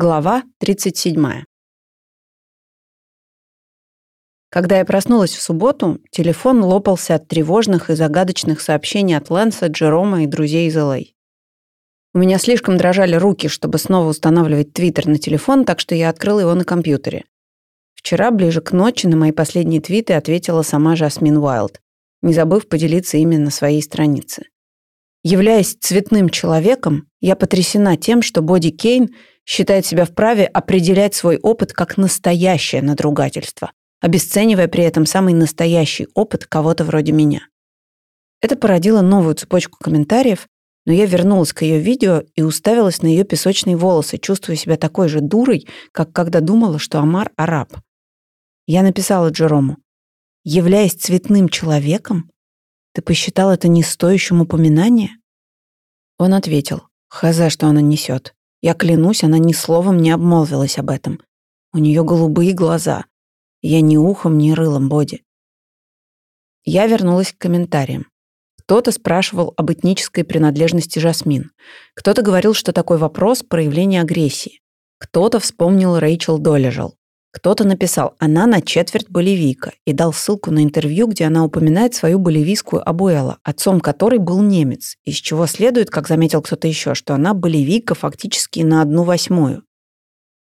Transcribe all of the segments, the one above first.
Глава 37. Когда я проснулась в субботу, телефон лопался от тревожных и загадочных сообщений от Лэнса, Джерома и друзей из Л.А. У меня слишком дрожали руки, чтобы снова устанавливать Твиттер на телефон, так что я открыла его на компьютере. Вчера, ближе к ночи, на мои последние твиты ответила сама Жасмин Уайлд, не забыв поделиться ими на своей странице. Являясь цветным человеком, я потрясена тем, что Боди Кейн – считает себя вправе определять свой опыт как настоящее надругательство, обесценивая при этом самый настоящий опыт кого-то вроде меня. Это породило новую цепочку комментариев, но я вернулась к ее видео и уставилась на ее песочные волосы, чувствуя себя такой же дурой, как когда думала, что Амар – араб. Я написала Джерому, «Являясь цветным человеком, ты посчитал это не стоящим упоминания?» Он ответил, «Хаза, что она несет. Я клянусь, она ни словом не обмолвилась об этом. У нее голубые глаза. Я ни ухом, ни рылом Боди. Я вернулась к комментариям. Кто-то спрашивал об этнической принадлежности Жасмин. Кто-то говорил, что такой вопрос – проявление агрессии. Кто-то вспомнил Рэйчел Долежал. Кто-то написал «она на четверть боливийка» и дал ссылку на интервью, где она упоминает свою боливийскую абуэла, отцом которой был немец, из чего следует, как заметил кто-то еще, что она боливийка фактически на одну восьмую.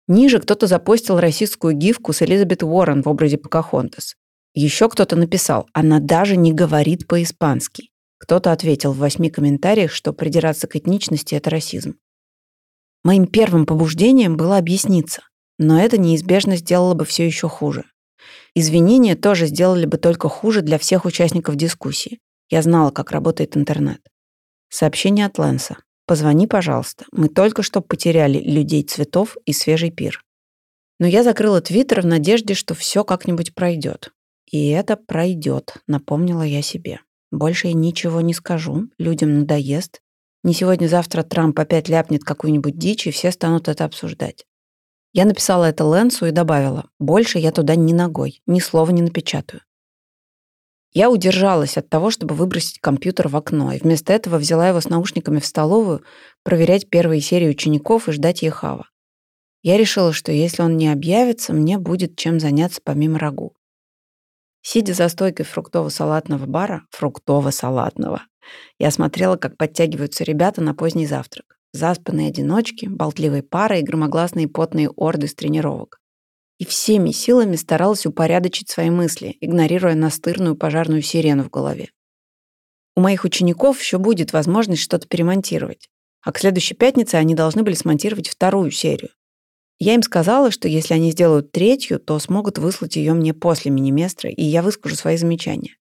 Ниже кто-то запостил российскую гифку с Элизабет Уоррен в образе Покахонтас. Еще кто-то написал «она даже не говорит по-испански». Кто-то ответил в восьми комментариях, что придираться к этничности – это расизм. Моим первым побуждением было объясниться – но это неизбежно сделало бы все еще хуже. Извинения тоже сделали бы только хуже для всех участников дискуссии. Я знала, как работает интернет. Сообщение от Лэнса. «Позвони, пожалуйста. Мы только что потеряли людей цветов и свежий пир». Но я закрыла твиттер в надежде, что все как-нибудь пройдет. И это пройдет, напомнила я себе. Больше я ничего не скажу, людям надоест. Не сегодня-завтра Трамп опять ляпнет какую-нибудь дичь, и все станут это обсуждать. Я написала это Лэнсу и добавила, больше я туда ни ногой, ни слова не напечатаю. Я удержалась от того, чтобы выбросить компьютер в окно, и вместо этого взяла его с наушниками в столовую, проверять первые серии учеников и ждать Ехава. Я решила, что если он не объявится, мне будет чем заняться помимо рагу. Сидя за стойкой фруктово-салатного бара, фруктово-салатного, я смотрела, как подтягиваются ребята на поздний завтрак. Заспанные одиночки, болтливые пары и громогласные потные орды с тренировок. И всеми силами старалась упорядочить свои мысли, игнорируя настырную пожарную сирену в голове. У моих учеников еще будет возможность что-то перемонтировать, а к следующей пятнице они должны были смонтировать вторую серию. Я им сказала, что если они сделают третью, то смогут выслать ее мне после миниместра, и я выскажу свои замечания.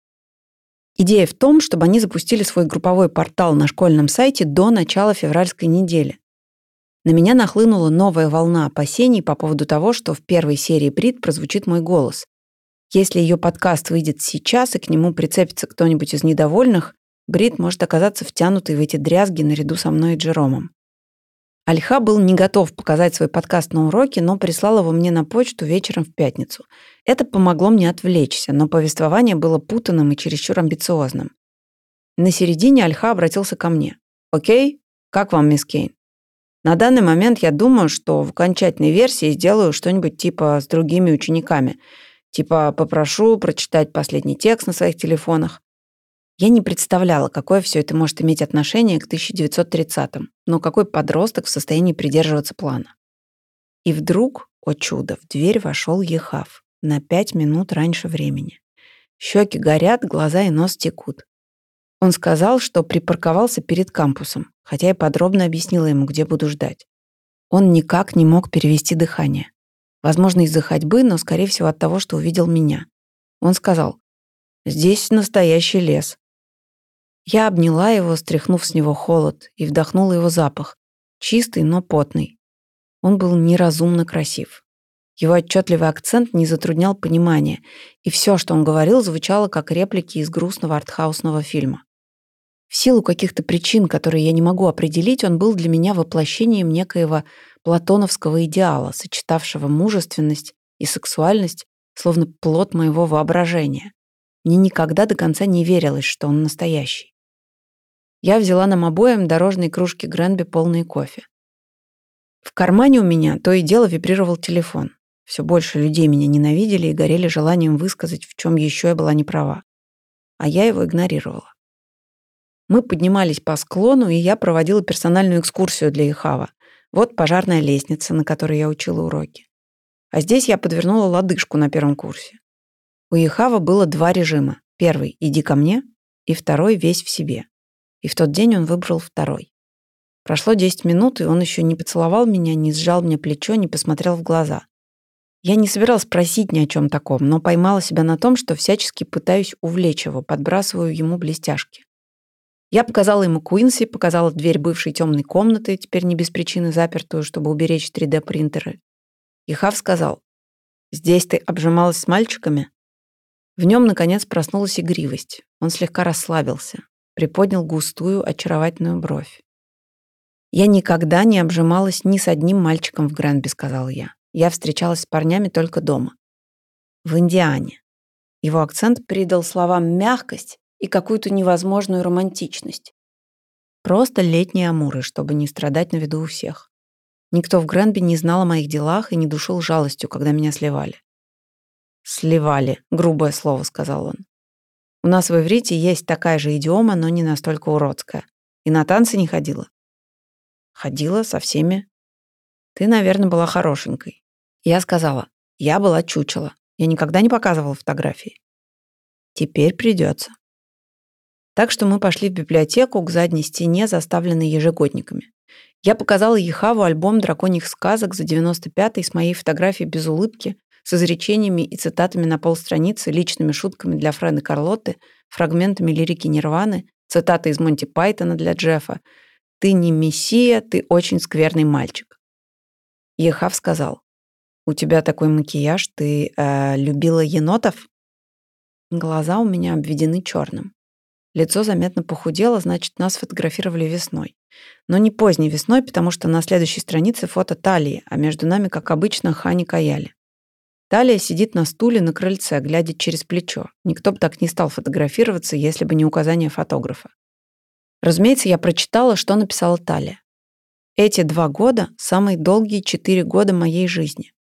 Идея в том, чтобы они запустили свой групповой портал на школьном сайте до начала февральской недели. На меня нахлынула новая волна опасений по поводу того, что в первой серии Брит прозвучит мой голос. Если ее подкаст выйдет сейчас и к нему прицепится кто-нибудь из недовольных, Брит может оказаться втянутой в эти дрязги наряду со мной и Джеромом. Альха был не готов показать свой подкаст на уроке, но прислал его мне на почту вечером в пятницу. Это помогло мне отвлечься, но повествование было путанным и чересчур амбициозным. На середине Альха обратился ко мне. «Окей? Как вам, мисс Кейн?» На данный момент я думаю, что в окончательной версии сделаю что-нибудь типа с другими учениками. Типа попрошу прочитать последний текст на своих телефонах. Я не представляла, какое все это может иметь отношение к 1930-м, но какой подросток в состоянии придерживаться плана. И вдруг, о чудо, в дверь вошел Ехав на пять минут раньше времени. Щеки горят, глаза и нос текут. Он сказал, что припарковался перед кампусом, хотя я подробно объяснила ему, где буду ждать. Он никак не мог перевести дыхание. Возможно, из-за ходьбы, но, скорее всего, от того, что увидел меня. Он сказал, «Здесь настоящий лес. Я обняла его, стряхнув с него холод, и вдохнула его запах, чистый, но потный. Он был неразумно красив. Его отчетливый акцент не затруднял понимание, и все, что он говорил, звучало как реплики из грустного артхаусного фильма. В силу каких-то причин, которые я не могу определить, он был для меня воплощением некоего платоновского идеала, сочетавшего мужественность и сексуальность, словно плод моего воображения. Мне никогда до конца не верилось, что он настоящий. Я взяла нам обоим дорожные кружки Гренби, полные кофе. В кармане у меня то и дело вибрировал телефон. Все больше людей меня ненавидели и горели желанием высказать, в чем еще я была не права. А я его игнорировала. Мы поднимались по склону, и я проводила персональную экскурсию для Ихава. Вот пожарная лестница, на которой я учила уроки. А здесь я подвернула лодыжку на первом курсе. У Ихава было два режима. Первый – иди ко мне, и второй – весь в себе. И в тот день он выбрал второй. Прошло 10 минут, и он еще не поцеловал меня, не сжал мне плечо, не посмотрел в глаза. Я не собиралась просить ни о чем таком, но поймала себя на том, что всячески пытаюсь увлечь его, подбрасываю ему блестяшки. Я показала ему Куинси, показала дверь бывшей темной комнаты, теперь не без причины запертую, чтобы уберечь 3D-принтеры. И Хав сказал, «Здесь ты обжималась с мальчиками?» В нем, наконец, проснулась игривость. Он слегка расслабился, приподнял густую, очаровательную бровь. «Я никогда не обжималась ни с одним мальчиком в Гренби», — сказал я. «Я встречалась с парнями только дома. В Индиане». Его акцент придал словам мягкость и какую-то невозможную романтичность. Просто летние амуры, чтобы не страдать на виду у всех. Никто в Гренби не знал о моих делах и не душил жалостью, когда меня сливали. «Сливали», — грубое слово сказал он. «У нас в иврите есть такая же идиома, но не настолько уродская. И на танцы не ходила?» Ходила со всеми. Ты, наверное, была хорошенькой. Я сказала, я была чучело. Я никогда не показывала фотографии. Теперь придется. Так что мы пошли в библиотеку к задней стене, заставленной ежегодниками. Я показала Ехаву альбом драконьих сказок за 95-й с моей фотографией без улыбки, с изречениями и цитатами на полстраницы, личными шутками для Фреда Карлотты, фрагментами лирики Нирваны, цитаты из Монти Пайтона для Джеффа, ты не мессия, ты очень скверный мальчик. Ехав сказал, у тебя такой макияж, ты э, любила енотов? Глаза у меня обведены черным. Лицо заметно похудело, значит, нас фотографировали весной. Но не поздней весной, потому что на следующей странице фото талии, а между нами, как обычно, Хани Каяли. Талия сидит на стуле на крыльце, глядя через плечо. Никто бы так не стал фотографироваться, если бы не указание фотографа. Разумеется, я прочитала, что написала Талия. Эти два года – самые долгие четыре года моей жизни.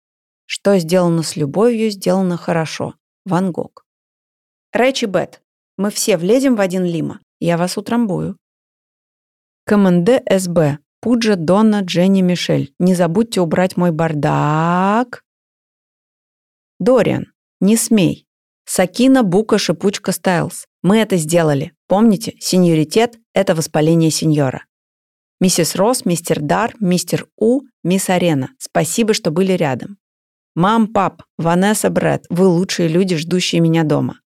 Что сделано с любовью, сделано хорошо. Ван Гог. Рэчи Бет, мы все влезем в один лима. Я вас утрамбую. КМНД СБ. Пуджа, Донна, Дженни, Мишель. Не забудьте убрать мой бардак. Дориан. Не смей. Сакина, Бука, Шипучка, Стайлз. Мы это сделали. Помните, сеньоритет – это воспаление сеньора. Миссис Росс, мистер Дар, мистер У, мисс Арена. Спасибо, что были рядом. Мам, пап, Ванесса, Брэд, вы лучшие люди, ждущие меня дома.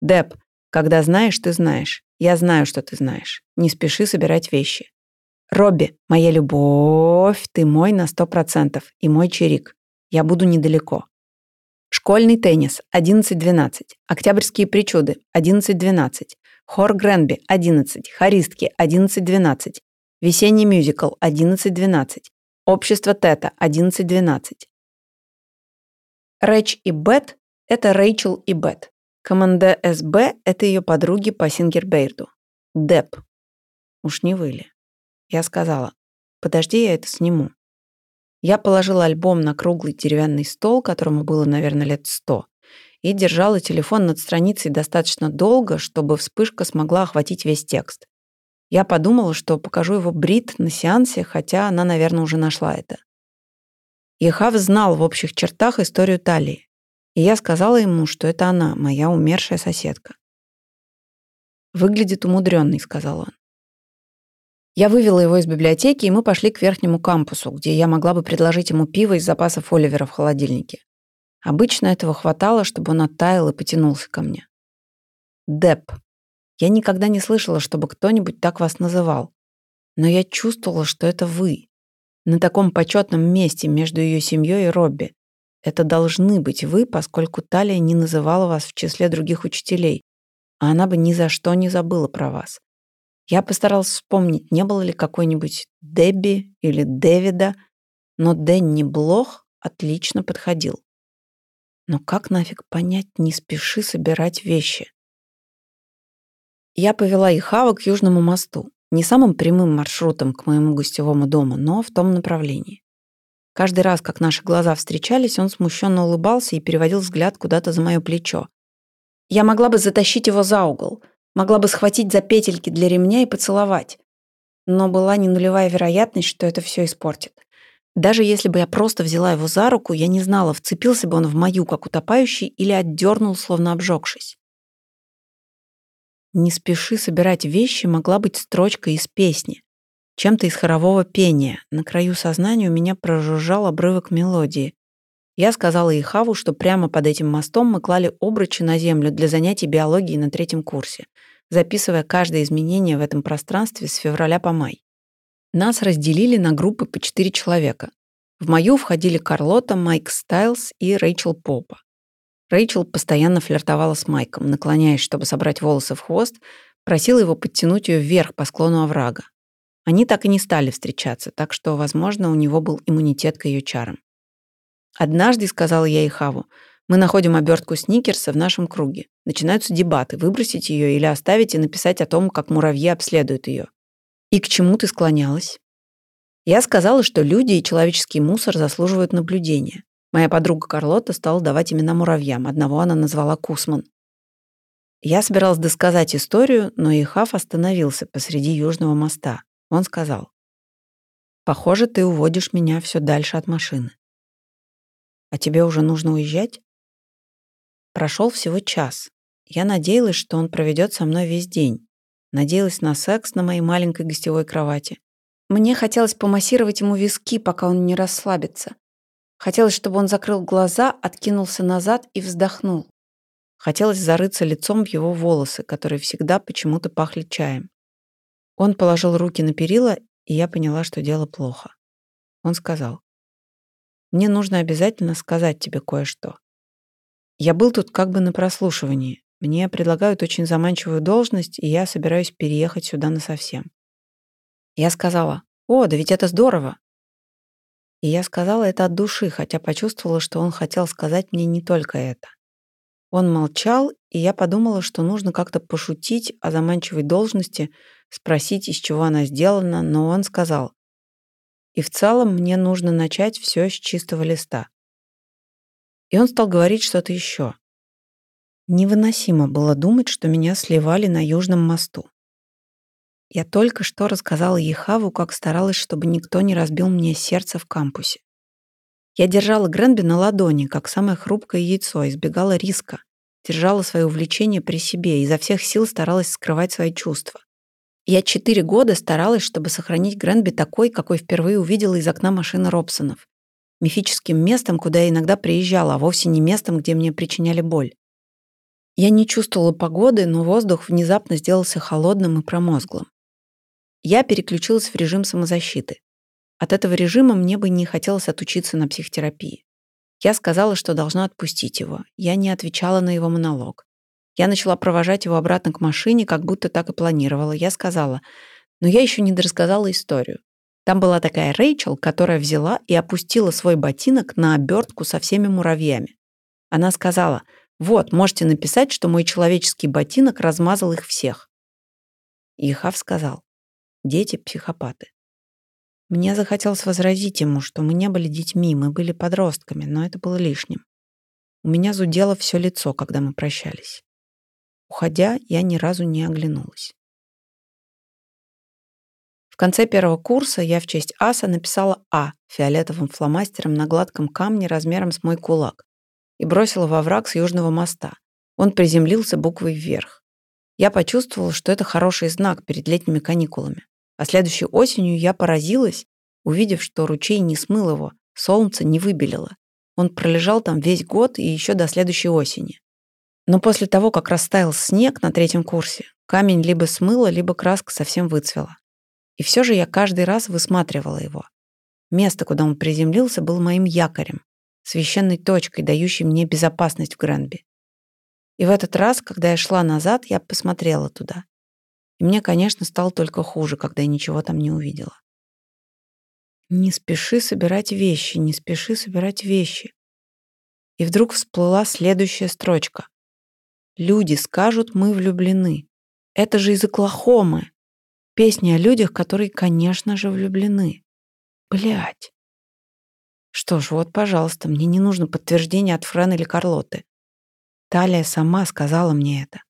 Деп, когда знаешь, ты знаешь. Я знаю, что ты знаешь. Не спеши собирать вещи. Робби, моя любовь, ты мой на сто процентов. И мой чирик. Я буду недалеко. Школьный теннис 11-12. Октябрьские причуды 11-12. Хор Гренби 11. Хористки 11-12. Весенний мюзикл 11-12. Общество Тета 11-12. Рэч и Бет – это Рэйчел и Бет. Команда СБ – это ее подруги по Сингербейрду. Деп. Уж не выли. Я сказала, подожди, я это сниму. Я положила альбом на круглый деревянный стол, которому было, наверное, лет сто, и держала телефон над страницей достаточно долго, чтобы вспышка смогла охватить весь текст. Я подумала, что покажу его Брит на сеансе, хотя она, наверное, уже нашла это. Ехав знал в общих чертах историю Талии, и я сказала ему, что это она, моя умершая соседка. «Выглядит умудренный», — сказал он. Я вывела его из библиотеки, и мы пошли к верхнему кампусу, где я могла бы предложить ему пиво из запасов Оливера в холодильнике. Обычно этого хватало, чтобы он оттаял и потянулся ко мне. Деп. Я никогда не слышала, чтобы кто-нибудь так вас называл. Но я чувствовала, что это вы. На таком почетном месте между ее семьей и Робби. Это должны быть вы, поскольку Талия не называла вас в числе других учителей, а она бы ни за что не забыла про вас. Я постаралась вспомнить, не было ли какой-нибудь Дебби или Дэвида, но Дэнни Блох отлично подходил. Но как нафиг понять, не спеши собирать вещи? Я повела Ихава к Южному мосту, не самым прямым маршрутом к моему гостевому дому, но в том направлении. Каждый раз, как наши глаза встречались, он смущенно улыбался и переводил взгляд куда-то за мое плечо. Я могла бы затащить его за угол, могла бы схватить за петельки для ремня и поцеловать. Но была не нулевая вероятность, что это все испортит. Даже если бы я просто взяла его за руку, я не знала, вцепился бы он в мою, как утопающий, или отдернул, словно обжегшись. «Не спеши собирать вещи» могла быть строчкой из песни, чем-то из хорового пения. На краю сознания у меня прожужжал обрывок мелодии. Я сказала Ихаву, что прямо под этим мостом мы клали обручи на землю для занятий биологией на третьем курсе, записывая каждое изменение в этом пространстве с февраля по май. Нас разделили на группы по четыре человека. В мою входили Карлота, Майк Стайлз и Рэйчел Попа. Рэйчел постоянно флиртовала с Майком, наклоняясь, чтобы собрать волосы в хвост, просила его подтянуть ее вверх по склону оврага. Они так и не стали встречаться, так что, возможно, у него был иммунитет к ее чарам. «Однажды», — сказала я Ихаву, — «мы находим обертку сникерса в нашем круге. Начинаются дебаты, выбросить ее или оставить и написать о том, как муравьи обследуют ее. И к чему ты склонялась? Я сказала, что люди и человеческий мусор заслуживают наблюдения. Моя подруга Карлотта стала давать имена муравьям. Одного она назвала Кусман. Я собиралась досказать историю, но Ихав остановился посреди Южного моста. Он сказал, «Похоже, ты уводишь меня все дальше от машины. А тебе уже нужно уезжать?» Прошел всего час. Я надеялась, что он проведет со мной весь день. Надеялась на секс на моей маленькой гостевой кровати. Мне хотелось помассировать ему виски, пока он не расслабится. Хотелось, чтобы он закрыл глаза, откинулся назад и вздохнул. Хотелось зарыться лицом в его волосы, которые всегда почему-то пахли чаем. Он положил руки на перила, и я поняла, что дело плохо. Он сказал, «Мне нужно обязательно сказать тебе кое-что. Я был тут как бы на прослушивании. Мне предлагают очень заманчивую должность, и я собираюсь переехать сюда насовсем. Я сказала, «О, да ведь это здорово!» И я сказала это от души, хотя почувствовала, что он хотел сказать мне не только это. Он молчал, и я подумала, что нужно как-то пошутить о заманчивой должности, спросить, из чего она сделана, но он сказал, «И в целом мне нужно начать все с чистого листа». И он стал говорить что-то еще. Невыносимо было думать, что меня сливали на Южном мосту. Я только что рассказала Ехаву, как старалась, чтобы никто не разбил мне сердце в кампусе. Я держала Гренби на ладони, как самое хрупкое яйцо, избегала риска, держала свое увлечение при себе, и изо всех сил старалась скрывать свои чувства. Я четыре года старалась, чтобы сохранить Гренби такой, какой впервые увидела из окна машины Робсонов. Мифическим местом, куда я иногда приезжала, а вовсе не местом, где мне причиняли боль. Я не чувствовала погоды, но воздух внезапно сделался холодным и промозглым. Я переключилась в режим самозащиты. От этого режима мне бы не хотелось отучиться на психотерапии. Я сказала, что должна отпустить его. Я не отвечала на его монолог. Я начала провожать его обратно к машине, как будто так и планировала. Я сказала, но я еще не дорассказала историю. Там была такая Рэйчел, которая взяла и опустила свой ботинок на обертку со всеми муравьями. Она сказала, вот, можете написать, что мой человеческий ботинок размазал их всех. Ихав сказал, дети – психопаты. Мне захотелось возразить ему, что мы не были детьми, мы были подростками, но это было лишним. У меня зудело все лицо, когда мы прощались. Уходя, я ни разу не оглянулась. В конце первого курса я в честь аса написала «А» фиолетовым фломастером на гладком камне размером с мой кулак и бросила во враг с южного моста. Он приземлился буквой вверх. Я почувствовала, что это хороший знак перед летними каникулами. А следующей осенью я поразилась, увидев, что ручей не смыл его, солнце не выбелило. Он пролежал там весь год и еще до следующей осени. Но после того, как растаял снег на третьем курсе, камень либо смыло, либо краска совсем выцвела. И все же я каждый раз высматривала его. Место, куда он приземлился, было моим якорем, священной точкой, дающей мне безопасность в Гренби. И в этот раз, когда я шла назад, я посмотрела туда. И мне, конечно, стало только хуже, когда я ничего там не увидела. Не спеши собирать вещи, не спеши собирать вещи. И вдруг всплыла следующая строчка. Люди скажут, мы влюблены. Это же из Оклахомы. Песня о людях, которые, конечно же, влюблены. Блять. Что ж, вот, пожалуйста, мне не нужно подтверждение от Френ или Карлоты. Талия сама сказала мне это.